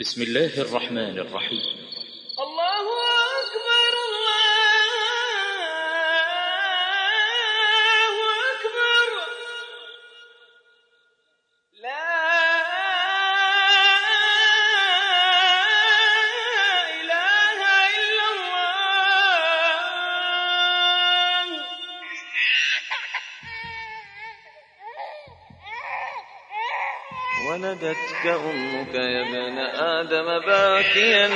بسم الله الرحمن الرحيم. الله أكبر الله أكبر. لا إله إلا الله. ولدتك أمك ابن باكيا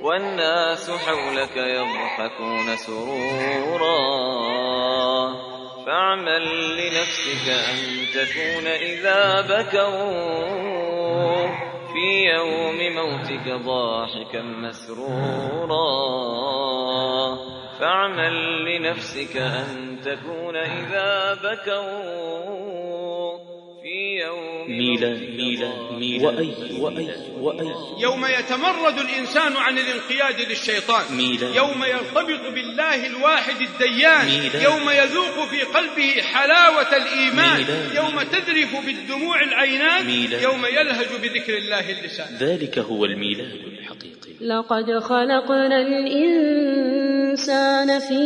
والناس حولك يضحكون سرورا. فاعمل لنفسك أن تكون إذا بكوا في يوم موتك ضاحكا مسرورا. فاعمل لنفسك أن تكون إذا بكوا ميلاد ضاحكاً ميلاد وأي وأي وأي يوم يتمرد الإنسان عن الانقياد للشيطان ميلاد. يوم يرتبط بالله الواحد الديان ميلاد. يوم يذوق في قلبه حلاوة الإيمان ميلاد. يوم تذرف بالدموع العينان ميلاد. يوم يلهج بذكر الله اللسان ذلك هو الميلاد الحقيقي لقد خلقنا الإنسان في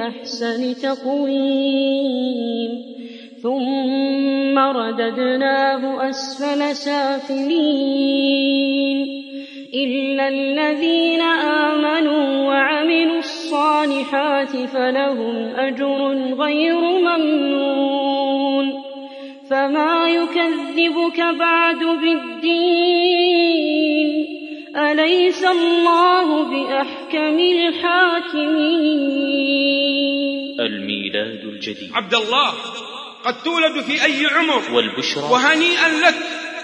أحسن تقويم ثم رددناه أسفل سافلين إلا الذين آمنوا وعملوا الصالحات فلهم أجر غير ممنون فما يكذبك بعد بالدين أليس الله بأحكم الحاكمين الميلاد الجديد. عبد الله. قد تولد في أي عمر. والبشرى. وهنيئا لك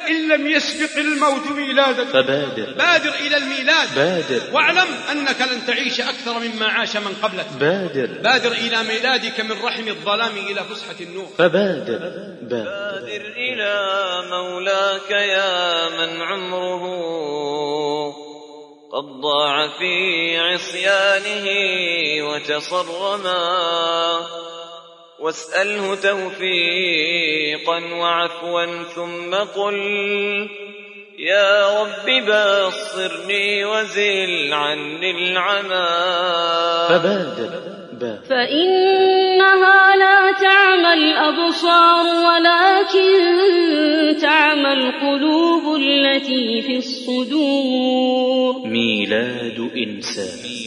إن لم يسبق الموت ميلادك فبادر. بادر إلى الميلاد. بادر. واعلم أنك لن تعيش أكثر مما عاش من قبلك. بادر. بادر إلى ميلادك من رحم الظلام إلى فسحة النور. فبادر. بادر. بادر إلى مولاك يا من عمره قد ضاع في عصيانه وتصرما. واسأله توفيقا وعفوا ثم قل يا رب بصرني وزل عني العمى. فبادر بادر. فإنها لا تعمى الأبصار ولكن تعمى القلوب التي في الصدور. ميلاد إنسان.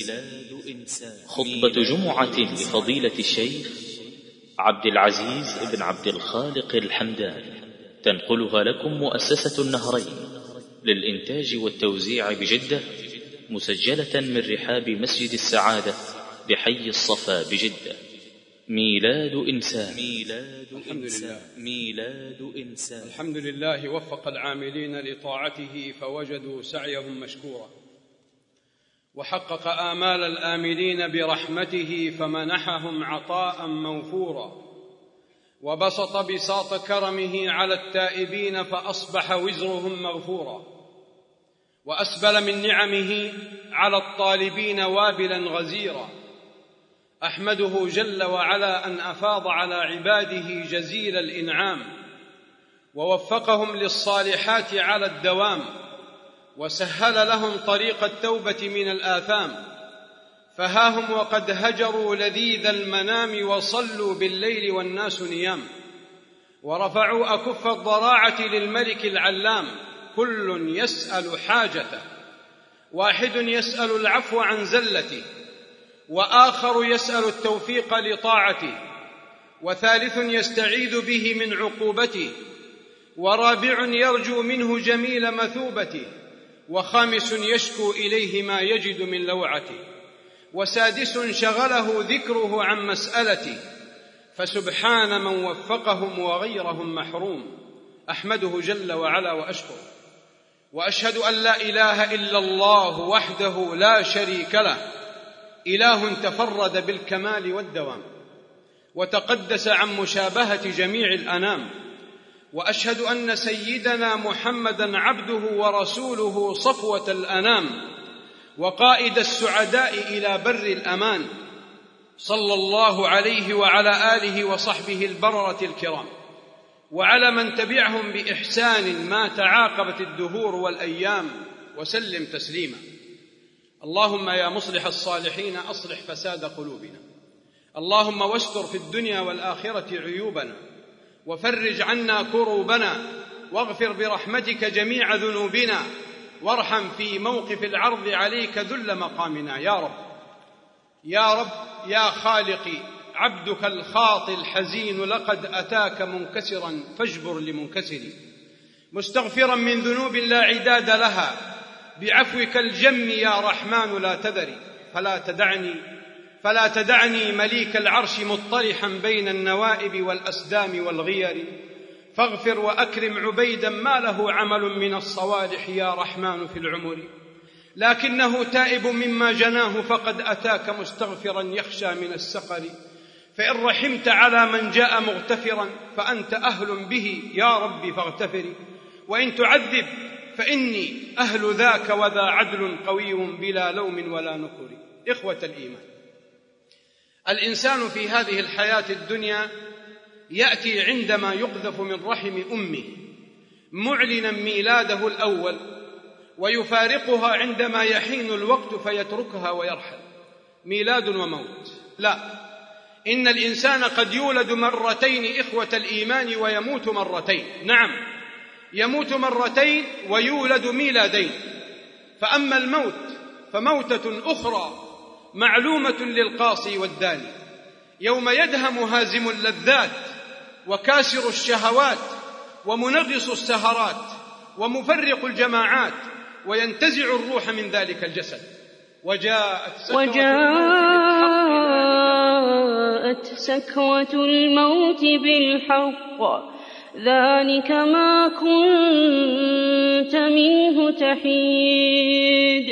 خطبة جمعة لفضيلة الشيخ عبد العزيز بن عبد الخالق الحمداني تنقلها لكم مؤسسة النهرين للإنتاج والتوزيع بجدة مسجلة من رحاب مسجد السعادة بحي الصفا بجدة. ميلاد إنسان. ميلاد الحمد لله. ميلاد إنسان. الحمد لله وفق العاملين لطاعته فوجدوا سعيهم مشكورا. وحقق آمال الآملين برحمته فمنحهم عطاء موفورا. وبسط بساط كرمه على التائبين فأصبح وزرهم مغفورا وأسبل من نعمه على الطالبين وابلا غزيرا. أحمده جل وعلا أن أفاض على عباده جزيل الإنعام. ووفقهم للصالحات على الدوام. وسهل لهم طريق التوبة من الآثام. فها هم وقد هجروا لذيذ المنام وصلوا بالليل والناس نيام. ورفعوا أكف الضراعة للملك العلام. كل يسأل حاجته. واحد يسأل العفو عن زلته. وآخر يسأل التوفيق لطاعته. وثالث يستعيذ به من عقوبته. ورابع يرجو منه جميل مثوبته. وخامس يشكو إليه ما يجد من لوعته وسادس شغله ذكره عن مسالته فسبحان من وفقهم وغيرهم محروم أحمده جل وعلا وأشكره وأشهد أن لا إله إلا الله وحده لا شريك له إله تفرد بالكمال والدوام وتقدس عن مشابهة جميع الأنام وأشهد أن سيدنا محمدا عبده ورسوله صفوة الأنام وقائد السعداء إلى بر الأمان صلى الله عليه وعلى آله وصحبه البررة الكرام وعلى من تبعهم بإحسان ما تعاقبت الدهور والأيام وسلم تسليما. اللهم يا مصلح الصالحين أصلح فساد قلوبنا. اللهم واستر في الدنيا والآخرة عيوبنا. وفرج عنا كروبنا واغفر برحمتك جميع ذنوبنا وارحم في موقف العرض عليك ذل مقامنا يا رب. يا رب يا خالقي عبدك الخاطي الحزين لقد أتاك منكسرا فاجبر لمنكسري مستغفرا من ذنوب لا عداد لها بعفوك الجم يا رحمن لا تذري فلا تدعني. فلا تدعني مليك العرش مطرحا بين النوائب والأسدام والغير. فاغفر وأكرم عبيدا ما له عمل من الصوالح يا رحمن في العمر. لكنه تائب مما جناه فقد أتاك مستغفرا يخشى من السقر. فإن رحمت على من جاء مغتفرا فأنت أهل به يا رب فاغتفر. وإن تعذب فإني أهل ذاك وذا عدل قوي بلا لوم ولا نكر. إخوة الإيمان. الإنسان في هذه الحياة الدنيا يأتي عندما يقذف من رحم أمه معلنا ميلاده الأول ويفارقها عندما يحين الوقت فيتركها ويرحل. ميلاد وموت. لا. إن الإنسان قد يولد مرتين إخوة الإيمان ويموت مرتين. نعم. يموت مرتين ويولد ميلادين. فأما الموت فموتة أخرى معلومة للقاصي والداني. يوم يدهم هازم اللذات وكاسر الشهوات ومنغص السهرات ومفرق الجماعات وينتزع الروح من ذلك الجسد. وجاءت سكرة وجاءت سكرة الموت بالحق. ذلك ما كنت منه تحيد.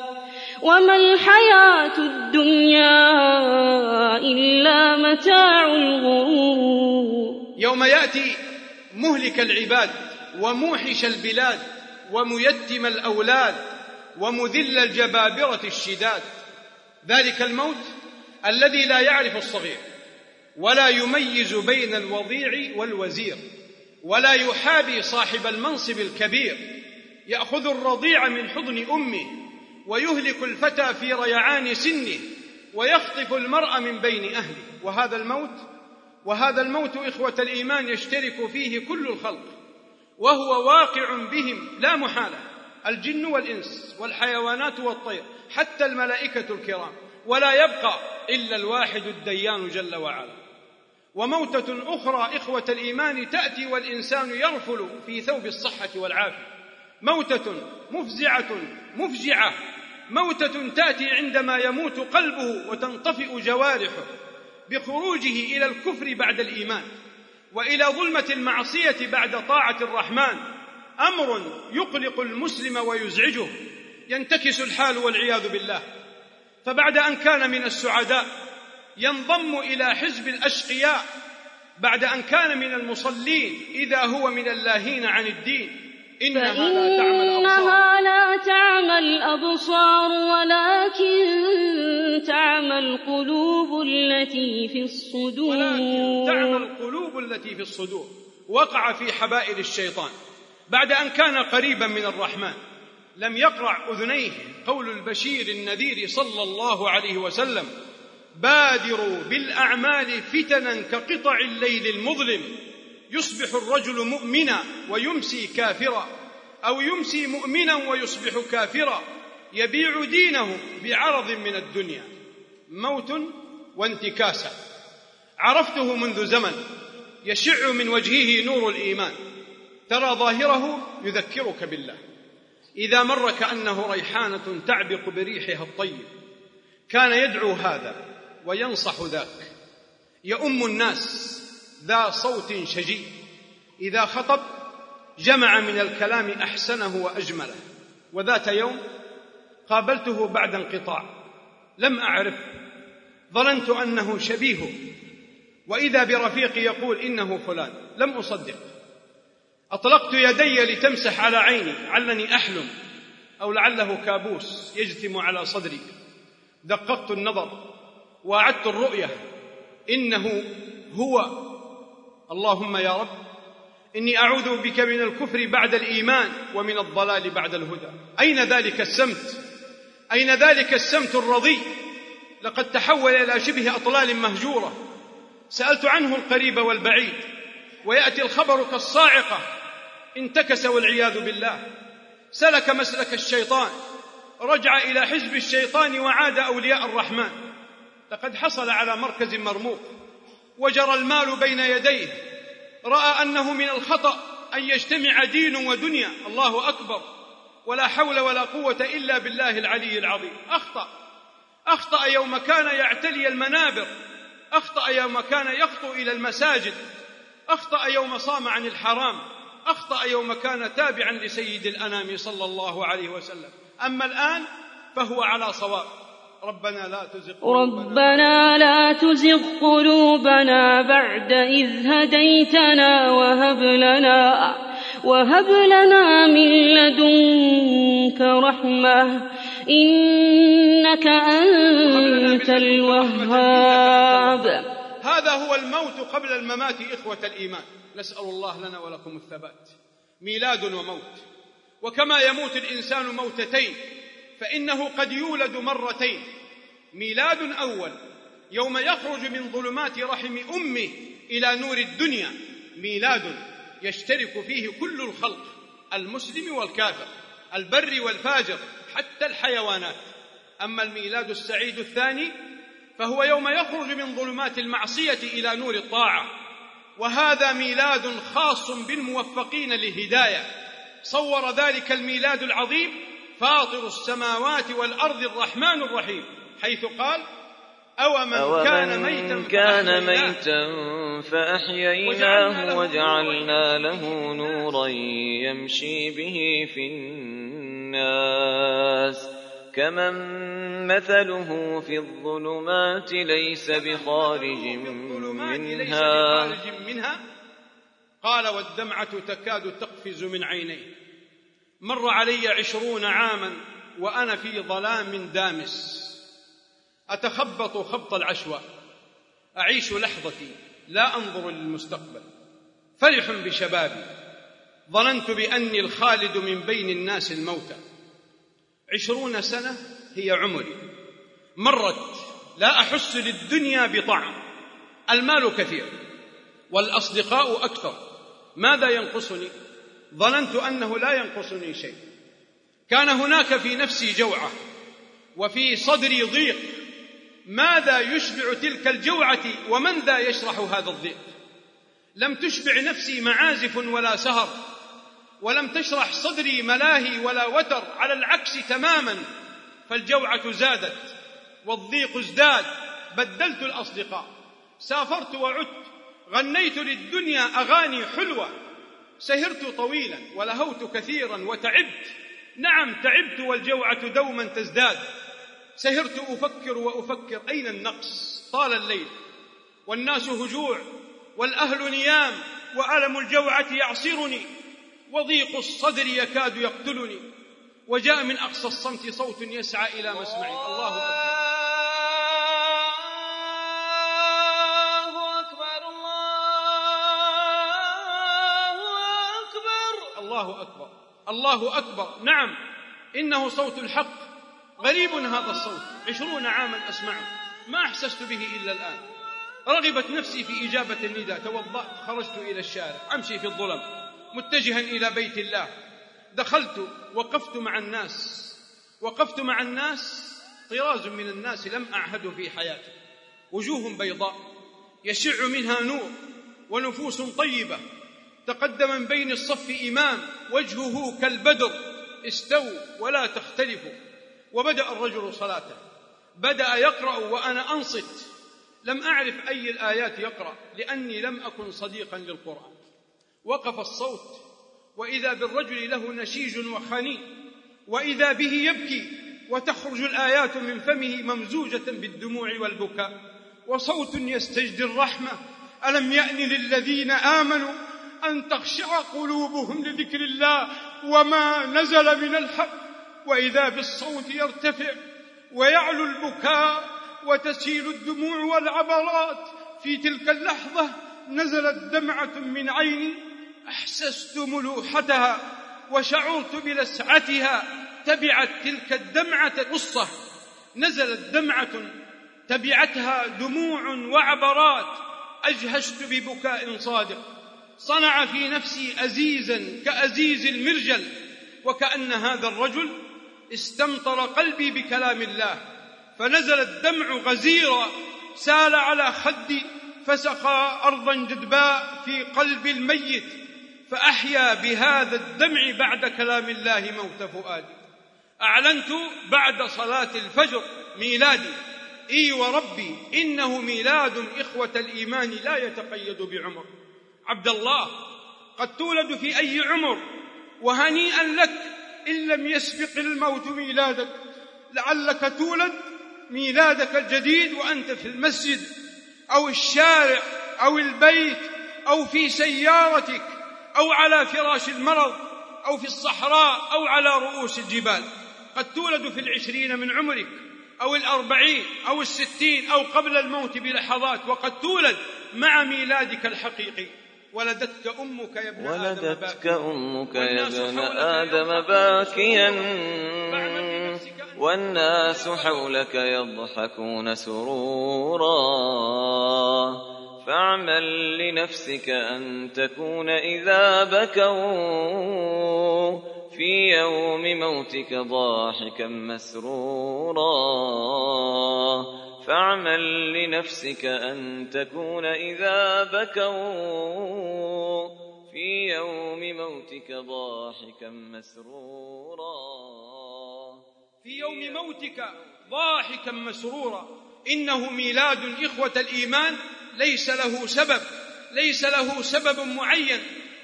وما الحياة الدنيا إلا متاع الغرور. يوم يأتي مهلك العباد وموحش البلاد وميتم الأولاد ومذل الجبابرة الشداد. ذلك الموت الذي لا يعرف الصغير ولا يميز بين الوضيع والوزير ولا يحابي صاحب المنصب الكبير. يأخذ الرضيع من حضن أمه ويهلك الفتى في ريعان سنه ويخطف المرء من بين أهله. وهذا الموت وهذا الموت إخوة الإيمان يشترك فيه كل الخلق وهو واقع بهم لا محالة الجن والإنس والحيوانات والطير حتى الملائكة الكرام. ولا يبقى إلا الواحد الديان جل وعلا. وموتة أخرى إخوة الإيمان تأتي والإنسان يرفل في ثوب الصحة والعافية. موتة مفزعة مفجعه موتة تأتي عندما يموت قلبه وتنطفئ جوارحه بخروجه إلى الكفر بعد الإيمان وإلى ظلمة المعصية بعد طاعة الرحمن. أمر يقلق المسلم ويزعجه ينتكس الحال والعياذ بالله. فبعد أن كان من السعداء ينضم إلى حزب الأشقياء. بعد أن كان من المصلين إذا هو من اللاهين عن الدين. انها لا تعمى الابصار فإنها لا تعمى الأبصار ولكن تعمى القلوب التي في الصدور. ولكن تعمى القلوب التي في الصدور. وقع في حبائل الشيطان. بعد أن كان قريبا من الرحمن لم يقرع أذنيه قول البشير النذير صلى الله عليه وسلم بادروا بالأعمال فتنا كقطع الليل المظلم. يصبح الرجل مؤمنا ويمسي كافرا أو يمسي مؤمنا ويصبح كافرا يبيع دينه بعرض من الدنيا. موت وانتكاسة. عرفته منذ زمن يشع من وجهه نور الإيمان. ترى ظاهره يذكرك بالله. إذا مر كأنه ريحانة تعبق بريحها الطيب. كان يدعو هذا وينصح ذاك. يؤم الناس ذا صوت شجي. إذا خطب جمع من الكلام أحسنه وأجمله. وذات يوم قابلته بعد انقطاع. لم أعرف. ظننت أنه شبيهه وإذا برفيقي يقول إنه فلان. لم أصدق. أطلقت يدي لتمسح على عيني. علني أحلم. أو لعله كابوس يجثم على صدري. دققت النظر. وأعدت الرؤية. إنه هو اللهم يا رب إني أعوذ بك من الكفر بعد الإيمان ومن الضلال بعد الهدى. أين ذلك السمت؟ أين ذلك السمت الرضي؟ لقد تحول إلى شبه أطلال مهجورة. سألت عنه القريب والبعيد ويأتي الخبر كالصاعقة انتكس والعياذ بالله. سلك مسلك الشيطان رجع إلى حزب الشيطان وعاد أولياء الرحمن. لقد حصل على مركز مرموق. وجرى المال بين يديه. رأى أنه من الخطأ أن يجتمع دين ودنيا. الله أكبر. ولا حول ولا قوة إلا بالله العلي العظيم. أخطأ. أخطأ يوم كان يعتلي المنابر. أخطأ يوم كان يخطو إلى المساجد. أخطأ يوم صام عن الحرام. أخطأ يوم كان تابعا لسيد الأنام صلى الله عليه وسلم. أما الآن فهو على صواب. ربنا لا تزغ قلوبنا ربنا لا تزغ قلوبنا بعد إذ هديتنا وهب لنا وهب لنا من لدنك رحمة إنك أنت الوهاب. هذا هو الموت قبل الممات إخوة الإيمان. نسأل الله لنا ولكم الثبات. ميلاد وموت. وكما يموت الإنسان موتتين فإنه قد يولد مرتين. ميلاد أول يوم يخرج من ظلمات رحم أمه إلى نور الدنيا. ميلاد يشترك فيه كل الخلق المسلم والكافر البر والفاجر حتى الحيوانات. أما الميلاد السعيد الثاني فهو يوم يخرج من ظلمات المعصية إلى نور الطاعة. وهذا ميلاد خاص بالموفقين للهداية. صور ذلك الميلاد العظيم فاطر السماوات والأرض الرحمن الرحيم حيث قال أومن أومن كان ميتا كان فأحييناه. ميتا فأحييناه وجعلنا له نورا يمشي به في الناس. كمن مثله في الظلمات ليس بخارج منها. قال والدمعة تكاد تقفز من عينيه. مر علي عشرون عاما وأنا في ظلام دامس. أتخبط خبط العشواء أعيش لحظتي. لا أنظر للمستقبل. فرح بشبابي. ظننت بأني الخالد من بين الناس الموتى. عشرون سنة هي عمري. مرت. لا أحس للدنيا بطعم. المال كثير. والأصدقاء أكثر. ماذا ينقصني؟ ظننت أنه لا ينقصني شيء. كان هناك في نفسي جوعة وفي صدري ضيق. ماذا يشبع تلك الجوعة ومن ذا يشرح هذا الضيق؟ لم تشبع نفسي معازف ولا سهر ولم تشرح صدري ملاهي ولا وتر على العكس تماما. فالجوعة زادت والضيق ازداد. بدلت الأصدقاء. سافرت وعدت. غنيت للدنيا أغاني حلوة. سهرت طويلا ولهوت كثيرا وتعبت. نعم تعبت والجوعة دوما تزداد. سهرت أفكر وأفكر أين النقص؟ طال الليل. والناس هجوع والأهل نيام وألم الجوعة يعصرني. وضيق الصدر يكاد يقتلني. وجاء من أقصى الصمت صوت يسعى إلى مسمعي. الله أكبر. الله أكبر. نعم إنه صوت الحق. غريب هذا الصوت. عشرون عاما أسمعه. ما أحسست به إلا الآن. رغبت نفسي في إجابة النداء. توضأت خرجت إلى الشارع. أمشي في الظلم. متجها إلى بيت الله. دخلت وقفت مع الناس. وقفت مع الناس. طراز من الناس لم أعهده في حياتي. وجوه بيضاء. يشع منها نور. ونفوس طيبة. تقدم من بين الصف إمام وجهه كالبدر استووا ولا تختلفوا. وبدأ الرجل صلاته. بدأ يقرأ وأنا أنصت. لم أعرف أي الآيات يقرأ لأني لم أكن صديقا للقرآن. وقف الصوت. وإذا بالرجل له نشيج وخنين وإذا به يبكي. وتخرج الآيات من فمه ممزوجة بالدموع والبكاء. وصوت يستجدي الرحمة. ألم يأن للذين آمنوا أن تخشع قلوبهم لذكر الله وما نزل من الحق وإذا بالصوت يرتفع ويعلو البكاء وتسيل الدموع والعبرات في تلك اللحظة نزلت دمعة من عيني أحسست ملوحتها وشعرت بلسعتها تبعت تلك الدمعة قصة. نزلت دمعة تبعتها دموع وعبرات أجهشت ببكاء صادق. صنع في نفسي أزيزا كأزيز المرجل وكأن هذا الرجل استمطر قلبي بكلام الله فنزل الدمع غزيرا سال على خدي فسقى أرضا جدباء في قلب الميت فأحيا بهذا الدمع بعد كلام الله موت فؤادي. أعلنت بعد صلاة الفجر ميلادي. إي وربي إنه ميلاد إخوة الإيمان لا يتقيد بعمر. عبد الله قد تولد في أي عمر وهنيئا لك إن لم يسبق الموت ميلادك لعلك تولد ميلادك الجديد وأنت في المسجد أو الشارع أو البيت أو في سيارتك أو على فراش المرض أو في الصحراء أو على رؤوس الجبال. قد تولد في العشرين من عمرك أو الأربعين أو الستين أو قبل الموت بلحظات وقد تولد مع ميلادك الحقيقي. ولدتك أمك يا ابن ولدتك أمك يا ابن آدم باكيا. والناس حولك يضحكون سرورا. فاعمل لنفسك أن تكون إذا بكوا. في يوم موتك ضاحكا مسرورا. فاعمل لنفسك أن تكون إذا بكوا في يوم موتك ضاحكا مسرورا. في يوم موتك ضاحكا مسرورا. إنه ميلاد اخوه الإيمان. ليس له سبب. ليس له سبب معين.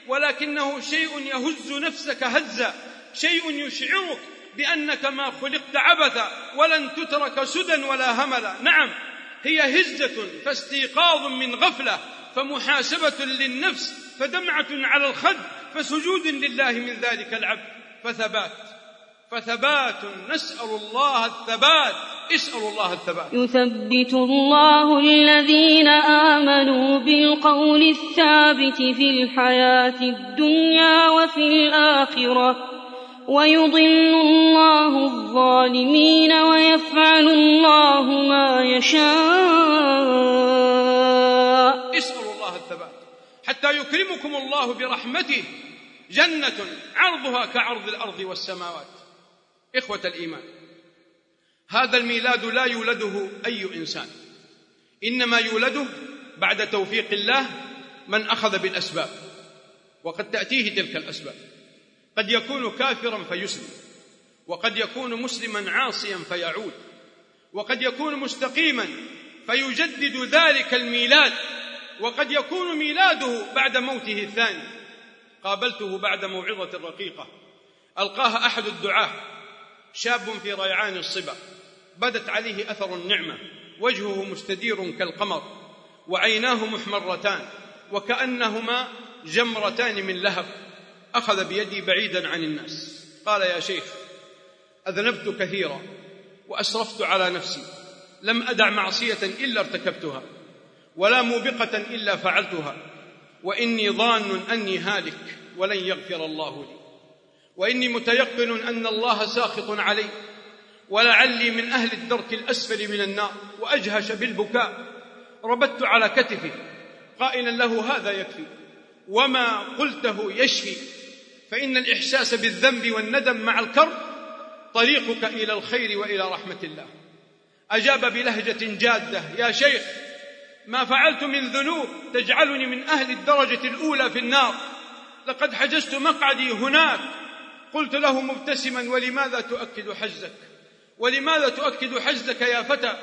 ولكنه شيء يهز نفسك هزا. شيء يشعرك. بأنك ما خلقت عبثا ولن تترك سدى ولا هملا. نعم هي هزة فاستيقاظ من غفلة فمحاسبة للنفس فدمعة على الخد فسجود لله من ذلك العبد. فثبات فثبات نسأل الله الثبات اسأل الله الثبات. يثبت الله الذين آمنوا بالقول الثابت في الحياة الدنيا وفي الآخرة. ويضل الله الظالمين ويفعل الله ما يشاء. اسأل الله الثبات. حتى يكرمكم الله برحمته. جنة عرضها كعرض الأرض والسماوات. إخوة الإيمان هذا الميلاد لا يولده أي إنسان. إنما يولده بعد توفيق الله من أخذ بالأسباب. وقد تأتيه تلك الأسباب. قد يكون كافرا فيسلم وقد يكون مسلما عاصيا فيعود وقد يكون مستقيما فيجدد ذلك الميلاد وقد يكون ميلاده بعد موته الثاني. قابلته بعد موعظة رقيقة. ألقاها أحد الدعاة شاب في ريعان الصبا. بدت عليه أثر النعمة وجهه مستدير كالقمر وعيناه محمرتان وكأنهما جمرتان من لهب. أخذ بيدي بعيدا عن الناس. قال يا شيخ أذنبت كثيرا وأسرفت على نفسي. لم أدع معصية إلا ارتكبتها ولا موبقة إلا فعلتها. وإني ظان أني هالك ولن يغفر الله لي. وإني متيقن أن الله ساخط علي ولعلي من أهل الدرك الأسفل من النار وأجهش بالبكاء. ربت على كتفه قائلا له هذا يكفي وما قلته يشفي. فإن الإحساس بالذنب والندم مع الكرب طريقك إلى الخير وإلى رحمة الله. أجاب بلهجة جادة يا شيخ ما فعلت من ذنوب تجعلني من أهل الدرجة الأولى في النار. لقد حجزت مقعدي هناك. قلت له مبتسما ولماذا تؤكد حجزك؟ ولماذا تؤكد حجزك يا فتى؟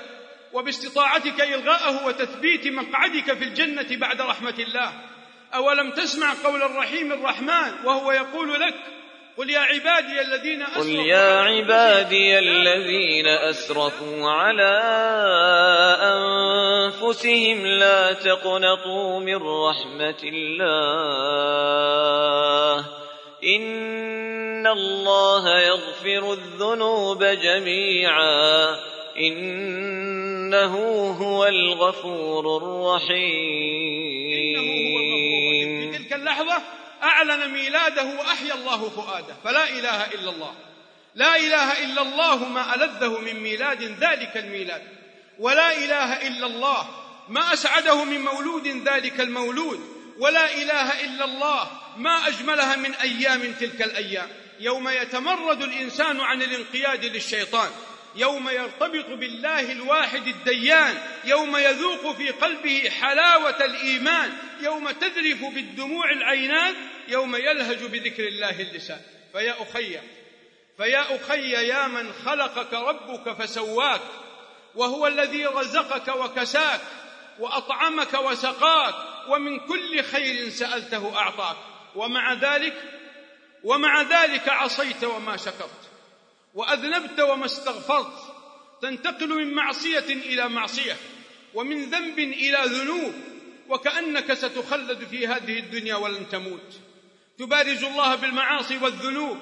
وباستطاعتك إلغاءه وتثبيت مقعدك في الجنة بعد رحمة الله. أولم تسمع قول الرحيم الرحمن وهو يقول لك قل يا عبادي الذين قل أسرفوا يا على عبادي الذين أسرفوا على أنفسهم لا تقنطوا من رحمة الله إن الله يغفر الذنوب جميعا إنه هو الغفور الرحيم اللحظة أعلن ميلاده وأحيا الله فؤاده. فلا إله إلا الله. لا إله إلا الله ما ألذه من ميلاد ذلك الميلاد. ولا إله إلا الله ما أسعده من مولود ذلك المولود. ولا إله إلا الله ما أجملها من أيام تلك الأيام. يوم يتمرد الإنسان عن الانقياد للشيطان. يوم يرتبط بالله الواحد الديان يوم يذوق في قلبه حلاوة الإيمان يوم تذرف بالدموع العينان يوم يلهج بذكر الله اللسان. فيا أخي فيا أخي يا من خلقك ربك فسواك وهو الذي رزقك وكساك وأطعمك وسقاك ومن كل خير سألته أعطاك. ومع ذلك ومع ذلك عصيت وما شكرت. وأذنبت وما استغفرت. تنتقل من معصية إلى معصية ومن ذنب إلى ذنوب وكأنك ستخلد في هذه الدنيا ولن تموت. تبارز الله بالمعاصي والذنوب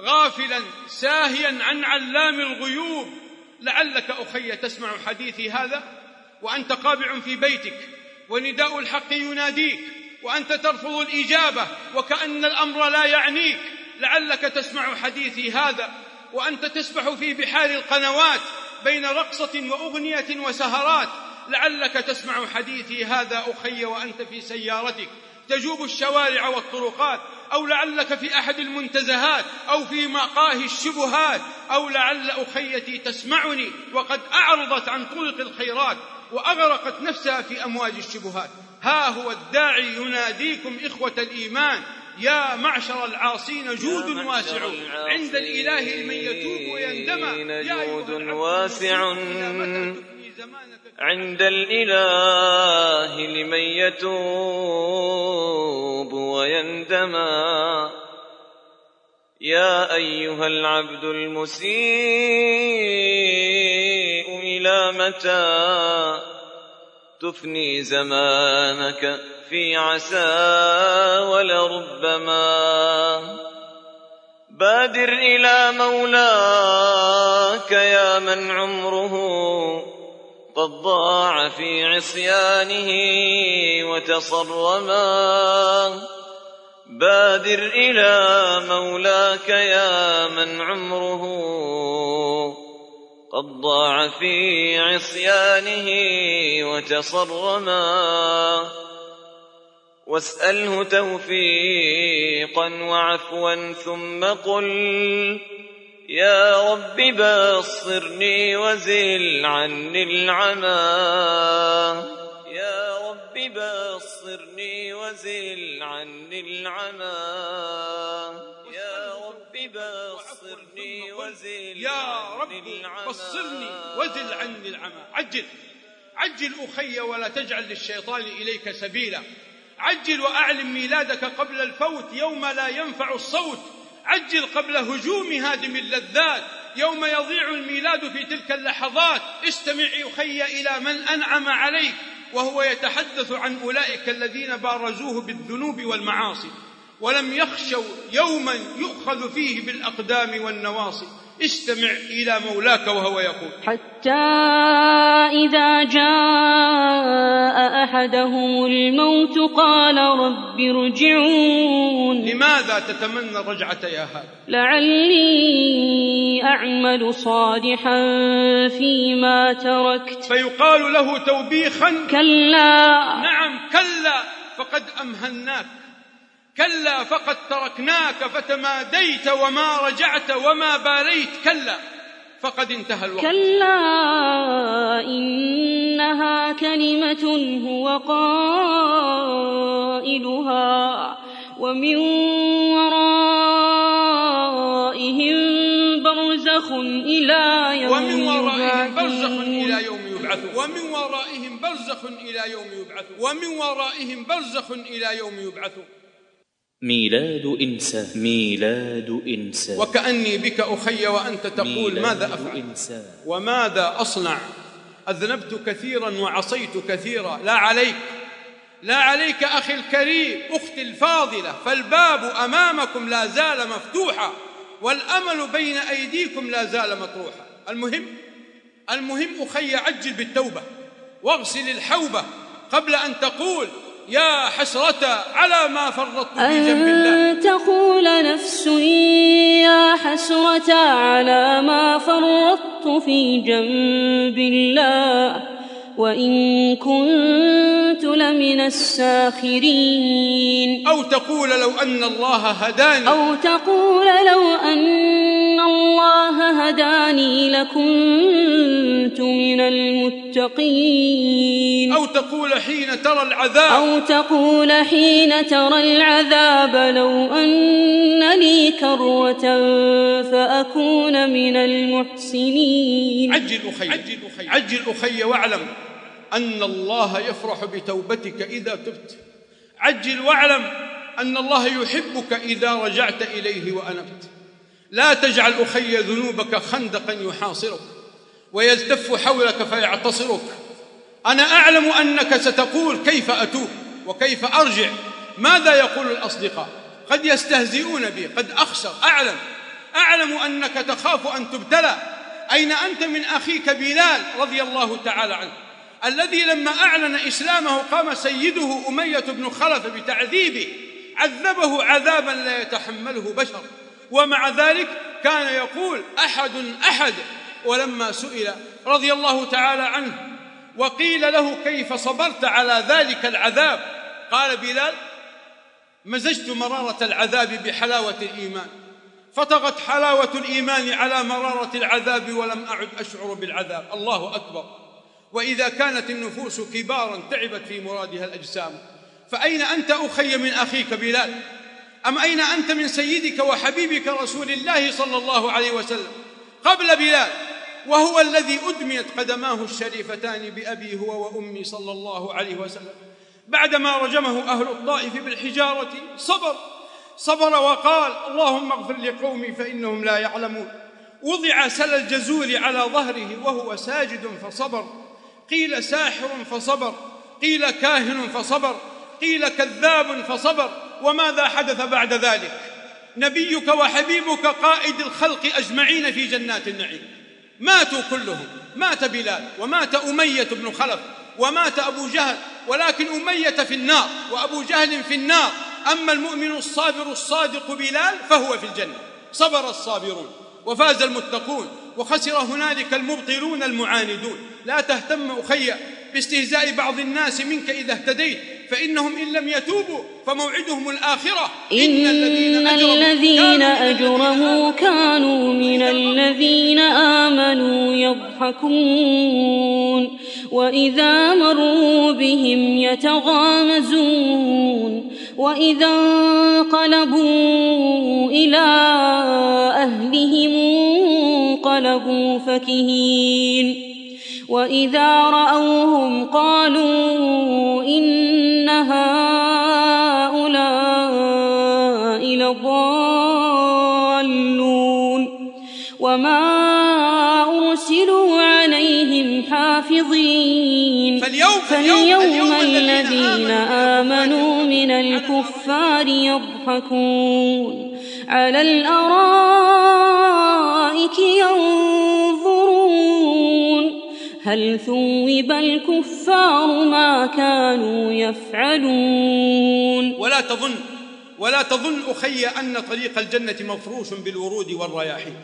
غافلا ساهيا عن علام الغيوب. لعلك أخي تسمع حديثي هذا وأنت قابع في بيتك ونداء الحق يناديك وأنت ترفض الإجابة وكأن الأمر لا يعنيك. لعلك تسمع حديثي هذا وأنت تسبح في بحار القنوات بين رقصة وأغنية وسهرات. لعلك تسمع حديثي هذا أخي وأنت في سيارتك. تجوب الشوارع والطرقات أو لعلك في أحد المنتزهات أو في مقاهي الشبهات أو لعل أخيتي تسمعني وقد أعرضت عن طرق الخيرات وأغرقت نفسها في أمواج الشبهات. ها هو الداعي يناديكم إخوة الإيمان. يا معشر العاصين جود واسع. عند الإله لمن يتوب ويندم. يا جود واسع. عند الإله لمن يتوب ويندما يا أيها العبد المسيء إلى متى تفني زمانك؟ في عسى ولربما. بادر إلى مولاك يا من عمره قد ضاع في عصيانه وتصرما. بادر إلى مولاك يا من عمره قد ضاع في عصيانه وتصرما. واسأله توفيقا وعفوا ثم قل يا رب بصرني وزل عني العمى. يا رب بصرني وزل عني العمى. يا رب بصرني وزل يا رب بصرني وزل عني العمى. عجل عجل أخي ولا تجعل للشيطان إليك سبيلا. عجل وأعلم ميلادك قبل الفوت يوم لا ينفع الصوت. عجل قبل هجوم هادم اللذات. يوم يضيع الميلاد في تلك اللحظات. استمع أخي إلى من أنعم عليك. وهو يتحدث عن أولئك الذين بارزوه بالذنوب والمعاصي. ولم يخشوا يوما يؤخذ فيه بالأقدام والنواصي. استمع إلى مولاك وهو يقول. حتى إذا جاء أحدهم الموت قال رب ارجعون. لماذا تتمنى الرجعة يا هذا؟ لعلي أعمل صالحا فيما تركت. فيقال له توبيخا. كلا. نعم كلا. فقد أمهلناك. كلا فقد تركناك فتماديت وما رجعت وما باليت. كلا فقد انتهى الوقت. كلا إنها كلمة هو قائلها ومن ورائهم برزخ إلى يوم ومن ورائهم برزخ. إلى يوم يبعثون. ومن ورائهم برزخ إلى يوم يبعثون. ومن ورائهم برزخ إلى يوم يبعثون. ميلاد إنسان ميلاد إنسان وكأني بك أخي وأنت تقول ماذا أفعل؟ إنسان وماذا أصنع؟ أذنبت كثيرا وعصيت كثيرا. لا عليك لا عليك أخي الكريم أختي الفاضلة فالباب أمامكم لا زال مفتوحا والأمل بين أيديكم لا زال مطروحا. المهم المهم أخي عجل بالتوبة واغسل الحوبة قبل أن تقول يا حسرة على ما فرطت في جنب الله. أن تقول نفس يا حسرة على ما فرطت في جنب الله. وإن كنت لمن الساخرين. أو تقول لو أن الله هداني. أو تقول لو أن الله هداني لكنت من المتقين. أو تقول حين ترى العذاب. أو تقول حين ترى العذاب لو أن لي كروة فأكون من المحسنين. عجل أخي. عجل أخي. عجل أخي وأعلم. أن الله يفرح بتوبتك إذا تبت. عجل واعلم أن الله يحبك إذا رجعت إليه وأنبت. لا تجعل أخي ذنوبك خندقا يحاصرك ويلتف حولك فيعتصرك. أنا أعلم أنك ستقول كيف أتوب وكيف أرجع. ماذا يقول الأصدقاء؟ قد يستهزئون بي قد أخسر. أعلم أعلم أنك تخاف أن تبتلى. أين أنت من أخيك بلال رضي الله تعالى عنه؟ الذي لما أعلن إسلامه قام سيده أمية بن خلف بتعذيبه عذبه عذابا لا يتحمله بشر. ومع ذلك كان يقول أحد أحد ولما سئل رضي الله تعالى عنه وقيل له كيف صبرت على ذلك العذاب؟ قال بلال مزجت مرارة العذاب بحلاوة الإيمان. فطغت حلاوة الإيمان على مرارة العذاب ولم أعد أشعر بالعذاب. الله أكبر. وإذا كانت النفوس كبارا تعبت في مرادها الأجسام فأين أنت أخي من أخيك بلال؟ أم أين أنت من سيدك وحبيبك رسول الله صلى الله عليه وسلم قبل بلال؟ وهو الذي أدميت قدماه الشريفتان بأبي هو وأمي صلى الله عليه وسلم. بعدما رجمه أهل الطائف بالحجارة صبر صبر وقال اللهم اغفر لقومي فإنهم لا يعلمون. وضع سل الجزور على ظهره وهو ساجد فصبر. قيل ساحر فصبر قيل كاهن فصبر قيل كذاب فصبر وماذا حدث بعد ذلك؟ نبيك وحبيبك قائد الخلق أجمعين في جنات النعيم. ماتوا كلهم مات بلال ومات أمية بن خلف ومات أبو جهل ولكن أمية في النار وأبو جهل في النار. أما المؤمن الصابر الصادق بلال فهو في الجنة. صبر الصابرون وفاز المتقون. وخسر هنالك المبطلون المعاندون. لا تهتم أخي باستهزاء بعض الناس منك إذا اهتديت فإنهم إن لم يتوبوا فموعدهم الآخرة. إن الذين أجرموا كانوا من الذين آمنوا يضحكون وإذا مروا بهم يتغامزون وإذا انقلبوا إلى أهلهم انقلبوا فكهين. وإذا رأوهم قالوا إن هؤلاء لضالون وما أرسلوا عليهم حافظين فاليوم- فاليوم اليوم الذين آمنوا من الكفار يضحكون على الأرائك ينظرون هل ثوب الكفار ما كانوا يفعلون؟ ولا تظن ولا تظن أخي أن طريق الجنة مفروش بالورود والرياحين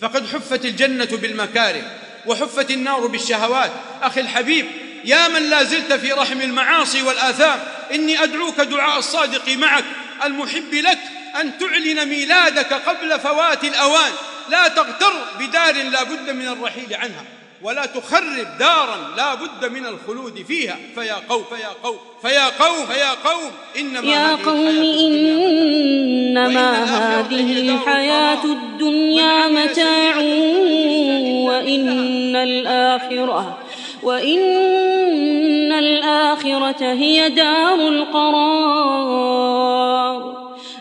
فقد حفت الجنة بالمكاره وحفت النار بالشهوات. أخي الحبيب يا من لا زلت في رحم المعاصي والآثام إني أدعوك دعاء الصادق معك. المحب لك أن تعلن ميلادك قبل فوات الأوان. لا تغتر بدار لا بد من الرحيل عنها. ولا تخرب دارا لا بد من الخلود فيها فيا قوم فيا قوم فيا قوم فيا قوم إنما يا قوم إنما. هذه الحياة الدنيا متاع وإن الآخرة وإن الآخرة هي دار القرار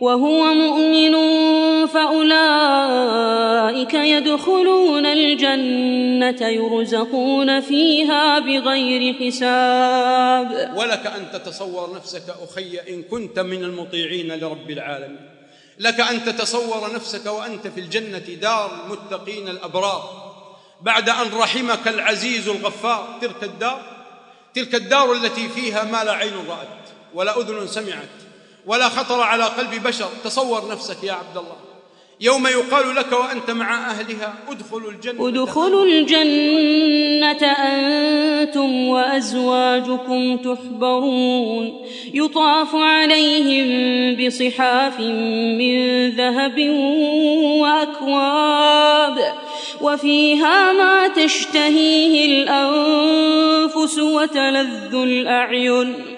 وهو مؤمن فأولئك يدخلون الجنة يرزقون فيها بغير حساب. ولك أن تتصور نفسك أخي إن كنت من المطيعين لرب العالمين. لك أن تتصور نفسك وأنت في الجنة دار المتقين الأبرار. بعد أن رحمك العزيز الغفار. تلك الدار تلك الدار التي فيها ما لا عين رأت ولا أذن سمعت. ولا خطر على قلب بشر. تصور نفسك يا عبد الله. يوم يقال لك وأنت مع أهلها ادخلوا الجنة. ادخلوا الجنة أنتم وأزواجكم تحبرون. يطاف عليهم بصحاف من ذهب وأكواب. وفيها ما تشتهيه الأنفس وتلذ الأعين.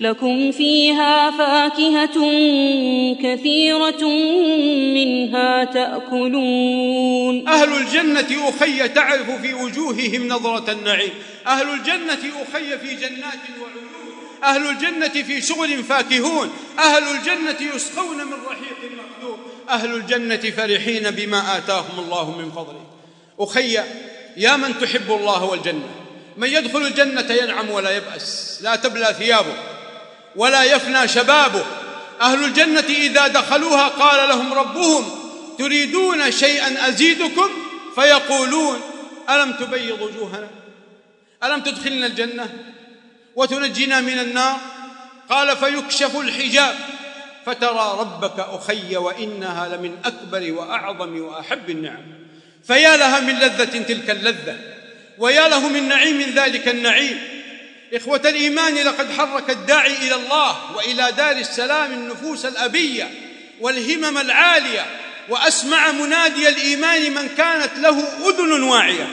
لكم فيها فاكهة كثيرة منها تأكلون. أهل الجنة أخي تعرف في وجوههم نظرة النعيم. أهل الجنة أخي في جنات وعيون. أهل الجنة في شغل فاكهون. أهل الجنة يسقون من رحيق مخلوق. أهل الجنة فرحين بما آتاهم الله من فضله. أخي يا من تحب الله والجنة. من يدخل الجنة ينعم ولا يبأس. لا تبلى ثيابه. ولا يفنى شبابه. أهل الجنة إذا دخلوها قال لهم ربهم تريدون شيئا أزيدكم؟ فيقولون ألم تبيض وجوهنا؟ ألم تدخلنا الجنة؟ وتنجينا من النار؟ قال فيكشف الحجاب. فترى ربك أخي وإنها لمن أكبر وأعظم وأحب النعم. فيا لها من لذة تلك اللذة ويا له من نعيم ذلك النعيم. إخوة الإيمان لقد حرك الداعي إلى الله وإلى دار السلام النفوس الأبية والهمم العالية وأسمع منادي الإيمان من كانت له أذن واعية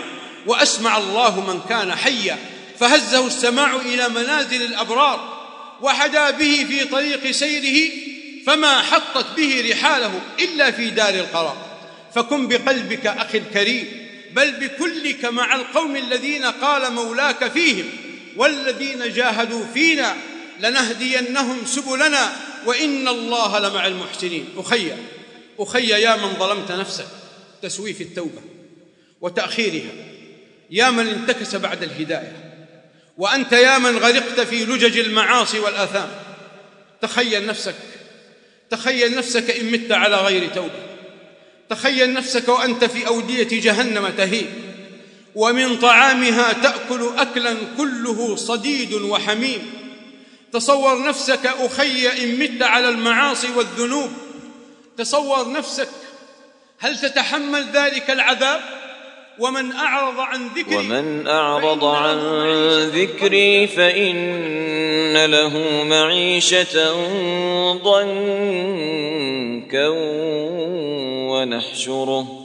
وأسمع الله من كان حيا فهزه السماع إلى منازل الأبرار وحدا به في طريق سيره فما حطت به رحاله إلا في دار القرار. فكن بقلبك أخي الكريم بل بكلك مع القوم الذين قال مولاك فيهم. والذين جاهدوا فينا لنهدينهم سبلنا وإن الله لمع المحسنين. أخي أخي يا من ظلمت نفسك تسويف التوبة وتأخيرها يا من انتكس بعد الهداية وأنت يا من غرقت في لجج المعاصي والآثام. تخيل نفسك تخيل نفسك إن مت على غير توبة. تخيل نفسك وأنت في أودية جهنم تهيب ومن طعامها تأكل أكلا كله صديد وحميم. تصور نفسك أخي إن مت على المعاصي والذنوب. تصور نفسك هل تتحمل ذلك العذاب؟ ومن أعرض عن ذكري ومن أعرض عن ذكري فإن له معيشة ضنكا ونحشره.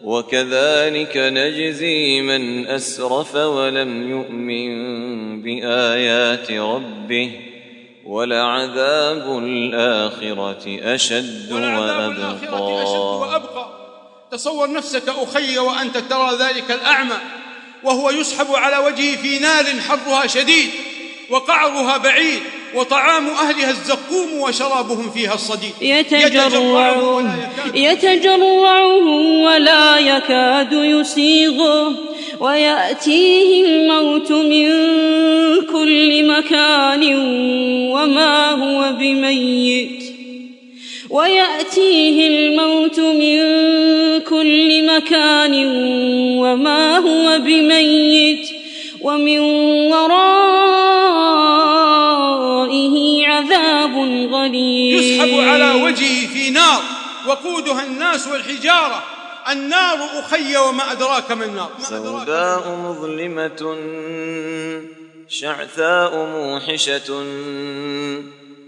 وكذلك نجزي من أسرف ولم يؤمن بآيات ربه ولعذاب الآخرة أشد ولعذاب الآخرة أشد وأبقى وأبقى. تصور نفسك أخي وأنت ترى ذلك الأعمى وهو يسحب على وجهه في نار حرها شديد وقعرها بعيد. وطعام أهلها الزقوم وشرابهم فيها الصديد يتجرعه يكاد. يتجرعه ولا يكاد يسيغه ويأتيه الموت من كل مكان وما هو بميت. ويأتيه الموت من كل مكان وما هو بميت. ومن ورائه عذاب غليظ. يسحب على وجهه في نار وقودها الناس والحجارة. النار أخي وما أدراك ما النار. سوداء مظلمة شعثاء موحشة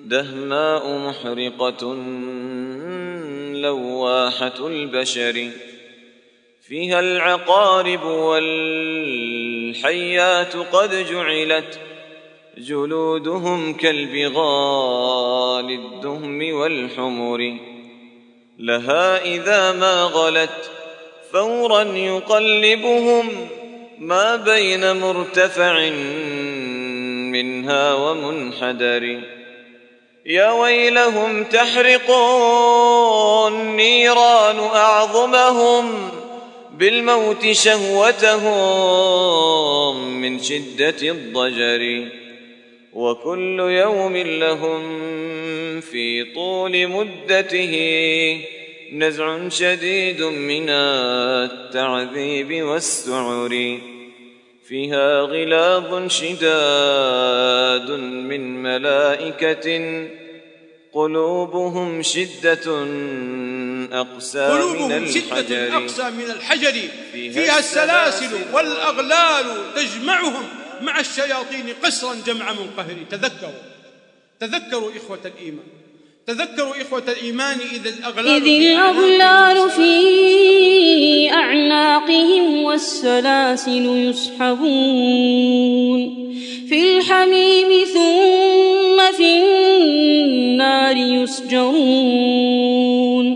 دهماء محرقة لواحة البشر. فيها العقارب والحيات قد جعلت. جلودهم كالبغال الدهم والحمر لها إذا ما غلت فورا يقلبهم ما بين مرتفع منها ومنحدر يا ويلهم تحرق النيران أعظمهم بالموت شهوتهم من شدة الضجر وكل يوم لهم في طول مدته نزع شديد من التعذيب والسعر. فيها غلاظ شداد من ملائكة. قلوبهم شدة أقسى من قلوبهم الحجر. شدة أقسى من الحجر. فيها فيها السلاسل والأغلال تجمعهم. مع الشياطين قسرا جمع منقهر تذكروا. تذكروا إخوة الإيمان. تذكروا إخوة الإيمان إذا الأغلال إذ الأغلال في أعناقهم والسلاسل يسحبون. في الحميم ثم في النار يسجرون.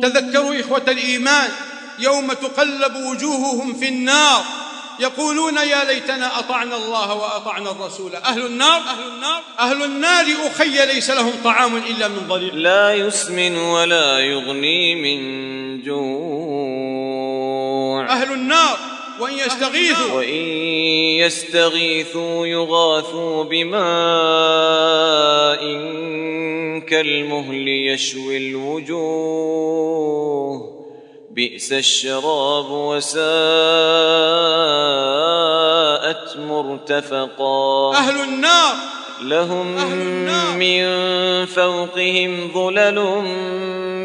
تذكروا إخوة الإيمان. يوم تقلب وجوههم في النار. يقولون يا ليتنا أطعنا الله وأطعنا الرسول. أهل النار؟ أهل النار أهل النار أخي ليس لهم طعام إلا من ضريع. لا يسمن ولا يغني من جوع. أهل النار وإن يستغيثوا. وإن يستغيثوا يغاثوا بماء كالمهل يشوي الوجوه. بئس الشراب وساءت مرتفقا. أهل النار. لهم أهل النار. من فوقهم ظلل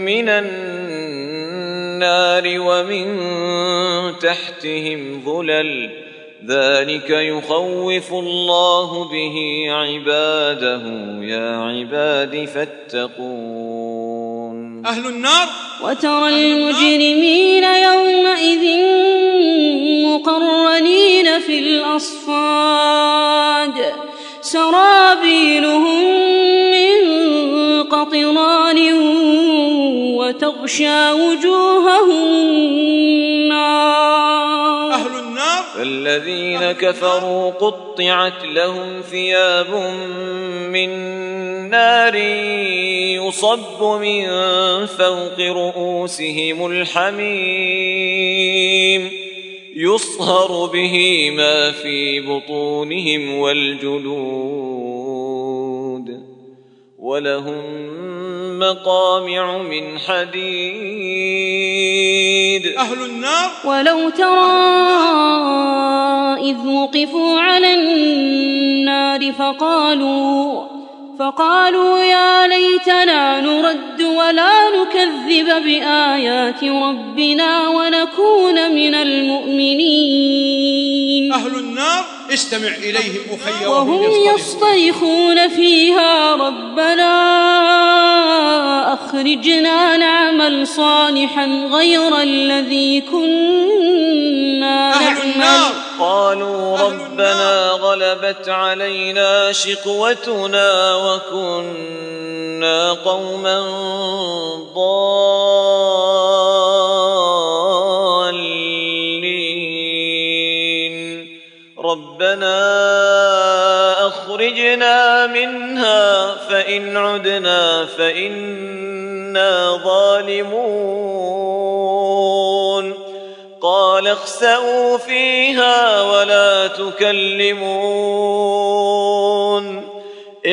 من النار ومن تحتهم ظلل. ذلك يخوف الله به عباده. يا عباد فاتقون. أهل النار. وترى المجرمين يومئذ مقرنين في الأصفاد. سرابيلهم من قطران وتغشى وجوههم النار. أهل النار؟ فالذين كفروا قطعت لهم ثياب من نار يصب من فوق رؤوسهم الحميم. يصهر به ما في بطونهم والجلود. ولهم مقامع من حديد. أهل النار؟ ولو ترى إذ وقفوا على النار فقالوا فقالوا يا ليتنا نرد ولا نكذب بآيات ربنا ونكون من المؤمنين. أهل النار؟ استمع إليهم أخي وهم. يصطيخون فيها ربنا أخرجنا نعمل صالحا غير الذي كنا أهل نعمل. النار. قالوا ربنا غلبت علينا شقوتنا وكنا قوما ضالين. ربنا أخرجنا منها فإن عدنا فإنا ظالمون. قال اخسأوا فيها ولا تكلمون.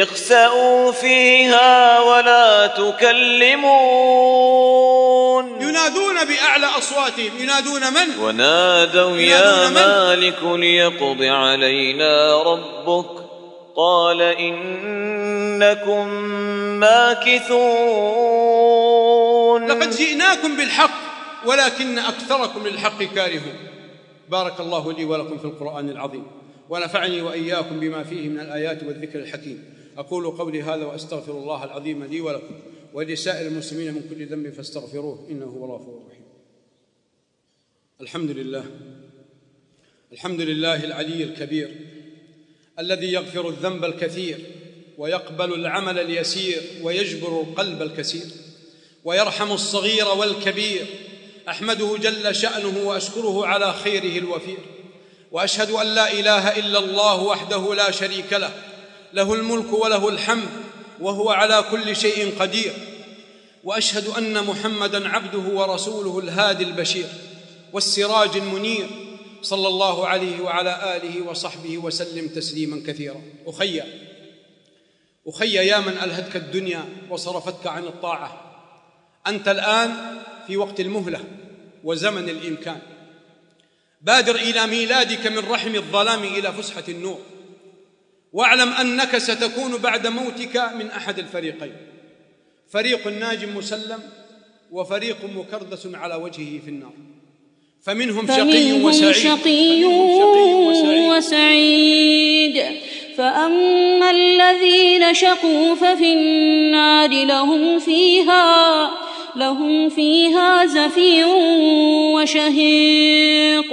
اخسأوا فيها ولا تكلمون. ينادون بأعلى أصواتهم. ينادون من؟ ونادوا يا؟ مالك ليقض علينا ربك. قال إنكم ماكثون. لقد جئناكم بالحق ولكن أكثركم للحق كارهون. بارك الله لي ولكم في القرآن العظيم ونفعني وإياكم بما فيه من الآيات والذكر الحكيم. أقول قولي هذا وأستغفر الله العظيم لي ولكم ولسائر المسلمين من كل ذنب فاستغفروه إنه هو الغفور الرحيم. الحمد لله. الحمد لله العلي الكبير الذي يغفر الذنب الكثير ويقبل العمل اليسير ويجبر القلب الكثير ويرحم الصغير والكبير. أحمده جل شأنه وأشكره على خيره الوفير. وأشهد أن لا إله إلا الله وحده لا شريك له. له الملك وله الحمد وهو على كل شيء قدير. وأشهد أن محمدا عبده ورسوله الهادي البشير والسراج المنير صلى الله عليه وعلى آله وصحبه وسلم تسليما كثيرا. أخي أخي يا من ألهتك الدنيا وصرفتك عن الطاعة أنت الآن في وقت المهلة وزمن الإمكان. بادر إلى ميلادك من رحم الظلام إلى فسحة النور. واعلم أنك ستكون بعد موتك من أحد الفريقين. فريق ناج مسلم وفريق مكردس على وجهه في النار. فمنهم شقي فمنهم وسعيد. شقي فمنهم شقي وسعيد. وسعيد. فأما الذين شقوا ففي النار لهم فيها لهم فيها زفير وشهيق.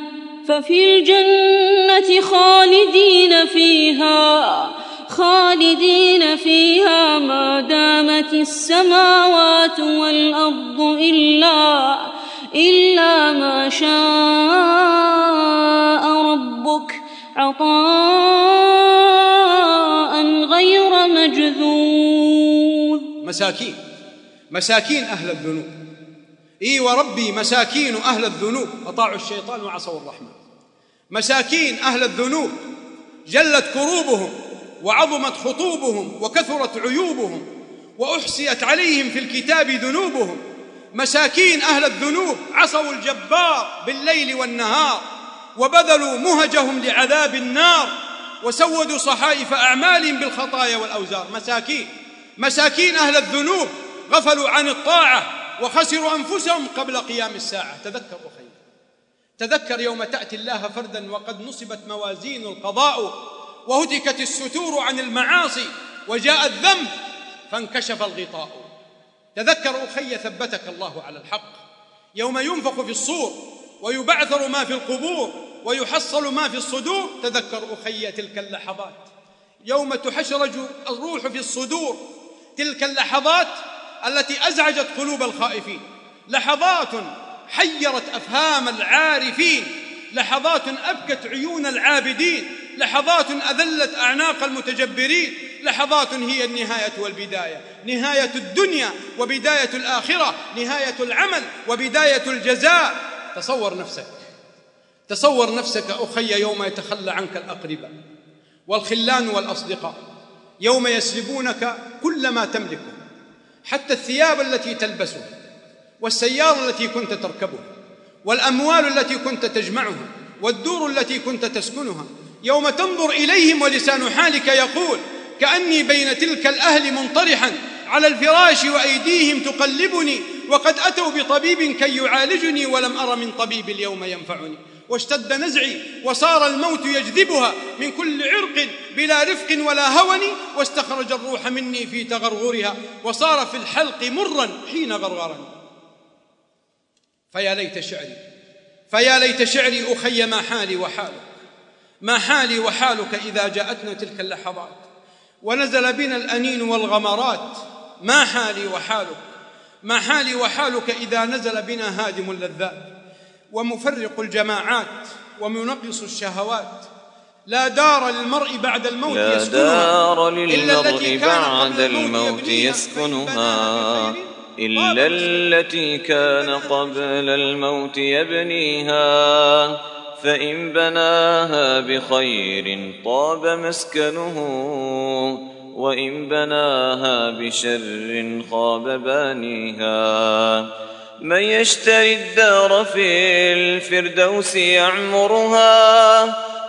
ففي الجنة خالدين فيها خالدين فيها ما دامت السماوات والأرض إلا إلا ما شاء ربك عطاء غير مجذوذ. مساكين مساكين أهل الذنوب. إي وربي مساكين أهل الذنوب. أطاعوا الشيطان وعصوا الرحمن. مساكين أهل الذنوب. جلت كروبهم وعظمت خطوبهم وكثرت عيوبهم وأحصيت عليهم في الكتاب ذنوبهم. مساكين أهل الذنوب. عصوا الجبار بالليل والنهار وبذلوا مهجهم لعذاب النار وسودوا صحائف أعمالهم بالخطايا والأوزار. مساكين. مساكين أهل الذنوب. غفلوا عن الطاعة وخسروا أنفسهم قبل قيام الساعة. تذكر أخي تذكر يوم تأتي الله فردا وقد نصبت موازين القضاء وهتكت الستور عن المعاصي وجاء الذنب فانكشف الغطاء. تذكر أخي ثبتك الله على الحق. يوم ينفخ في الصور ويبعثر ما في القبور ويحصل ما في الصدور. تذكر أخي تلك اللحظات. يوم تحشرج الروح في الصدور. تلك اللحظات التي أزعجت قلوب الخائفين. لحظات حيرت أفهام العارفين. لحظات أبكت عيون العابدين. لحظات أذلت أعناق المتجبرين. لحظات هي النهاية والبداية. نهاية الدنيا وبداية الآخرة. نهاية العمل وبداية الجزاء. تصور نفسك. تصور نفسك أخي يوم يتخلى عنك الأقرباء والخلان والأصدقاء. يوم يسلبونك كل ما تملكه. حتى الثياب التي تلبسها والسيارة التي كنت تركبها والأموال التي كنت تجمعها والدور التي كنت تسكنها. يوم تنظر إليهم ولسان حالك يقول كأني بين تلك الأهل منطرحا على الفراش وأيديهم تقلبني وقد أتوا بطبيب كي يعالجني ولم أر من طبيب اليوم ينفعني. واشتد نزعي وصار الموت يجذبها من كل عرق بلا رفق ولا هون واستخرج الروح مني في تغرغرها وصار في الحلق مرا حين غرغرني. فيا ليت شعري فيا ليت شعري أخي ما حالي وحالك ما حالي وحالك إذا جاءتنا تلك اللحظات. ونزل بنا الأنين والغمرات ما حالي وحالك ما حالي وحالك إذا نزل بنا هادم اللذات. ومفرق الجماعات ومنقص الشهوات. لا دار للمرء بعد الموت لا يسكنها دار إلا التي للمرء كان بعد قبل الموت يسكنها إلا التي كان قبل الموت يبنيها. فإن بناها بخير طاب مسكنه وإن بناها بشر خاب بانيها. من يشتري الدار في الفردوس يعمرها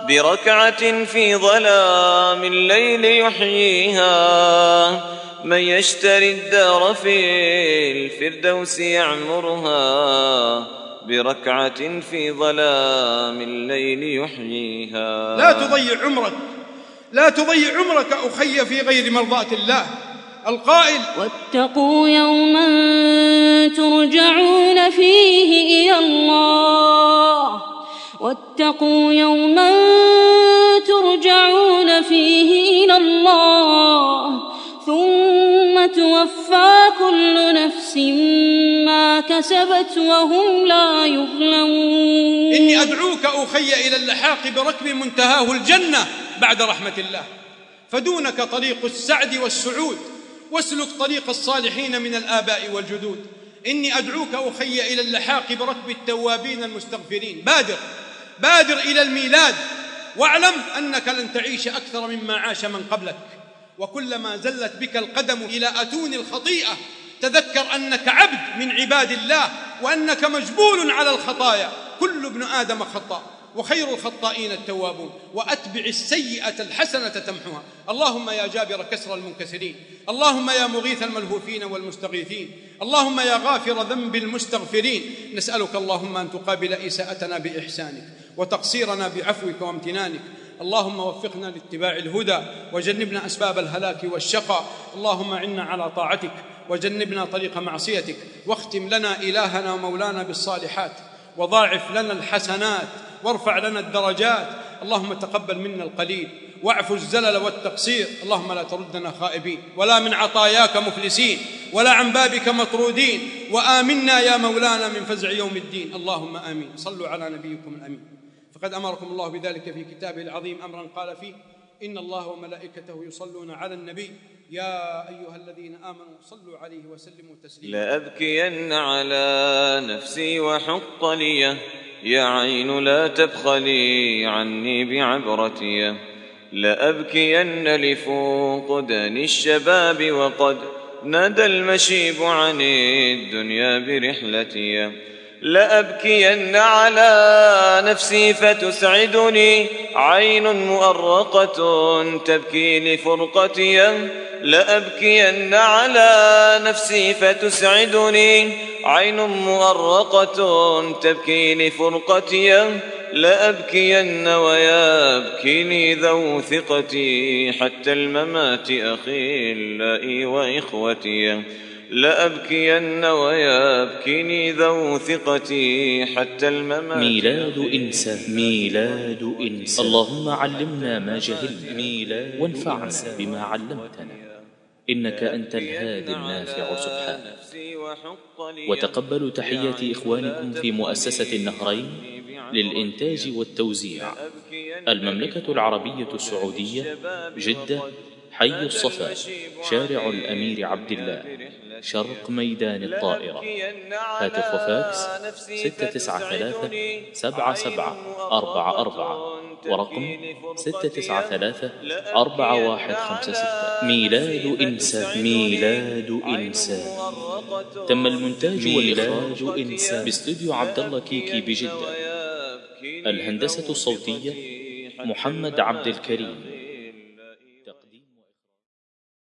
بركعة في ظلام الليل يحييها. من يشتري الدار في الفردوس يعمرها بركعة في ظلام الليل يحييها. لا تضيع عمرك لا تضيع عمرك أخي في غير مرضاة الله. القائل واتقوا يوما ترجعون فيه إلى الله. واتقوا يوما ترجعون فيه إلى الله. ثم توفى كل نفس ما كسبت وهم لا يظلمون. إني أدعوك أخي إلى اللحاق بركب منتهاه الجنة بعد رحمة الله. فدونك طريق السعد والسعود. واسلك طريق الصالحين من الآباء والجدود. إني أدعوك أخي إلى اللحاق بركب التوابين المستغفرين. بادر بادر إلى الميلاد. واعلم أنك لن تعيش أكثر مما عاش من قبلك. وكلما زلت بك القدم إلى أتون الخطيئة تذكر أنك عبد من عباد الله وأنك مجبول على الخطايا. كل ابن آدم خطاء. وخير الخطائين التوابون وأتبع السيئة الحسنة تمحوها. اللهم يا جابر كسر المنكسرين اللهم يا مغيث الملهوفين والمستغيثين اللهم يا غافر ذنب المستغفرين. نسألك اللهم أن تقابل إساءتنا بإحسانك وتقصيرنا بعفوك وامتنانك. اللهم وفقنا لاتباع الهدى وجنبنا أسباب الهلاك والشقاء اللهم عنا على طاعتك وجنبنا طريق معصيتك. واختم لنا إلهنا ومولانا بالصالحات وضاعف لنا الحسنات. وارفع لنا الدرجات. اللهم تقبل منا القليل. واعف الزلل والتقصير. اللهم لا تردنا خائبين. ولا من عطاياك مفلسين. ولا عن بابك مطرودين. وآمنا يا مولانا من فزع يوم الدين. اللهم آمين. صلوا على نبيكم الأمين. فقد أمركم الله بذلك في كتابه العظيم أمرا قال فيه إن الله وملائكته يصلون على النبي. يا أيها الذين آمنوا صلوا عليه وسلموا تسليما. لأبكين على نفسي وحق لي يا عين لا تبخلي عني بعبرتي لأبكين لفقدان الشباب وقد نادى المشيب عن الدنيا برحلتي. لأبكين على نفسي فتسعدني عين مؤرقة تبكي لفرقتي. لأبكين على نفسي فتسعدني عين مؤرقة تبكي لفرقتي لأبكين ويبكيني ذو ثقتي حتى الممات أخلائي وإخوتي. لأبكين ويبكيني ذو ثقتي حتى الممات ميلاد إنسان ميلاد إنسان اللهم علمنا ما جهلنا ميلاد وانفعنا. بما علمتنا. إنك أنت الهادي النافع سبحانه. وتقبلوا تحيات إخوانكم في مؤسسة النهرين للإنتاج والتوزيع. المملكة العربية السعودية جدة حي الصفا شارع الأمير عبد الله. شرق ميدان الطائرة. هاتف وفاكس ستة تسعة ثلاثة سبعة سبعة أربعة أربعة. ورقم ستة تسعة ثلاثة أربعة واحد خمسة ستة. ميلاد إنسان. ميلاد إنسان. تم المونتاج والإخراج. إنسان. باستوديو عبد الله كيكي بجدة. الهندسة الصوتية محمد عبد الكريم.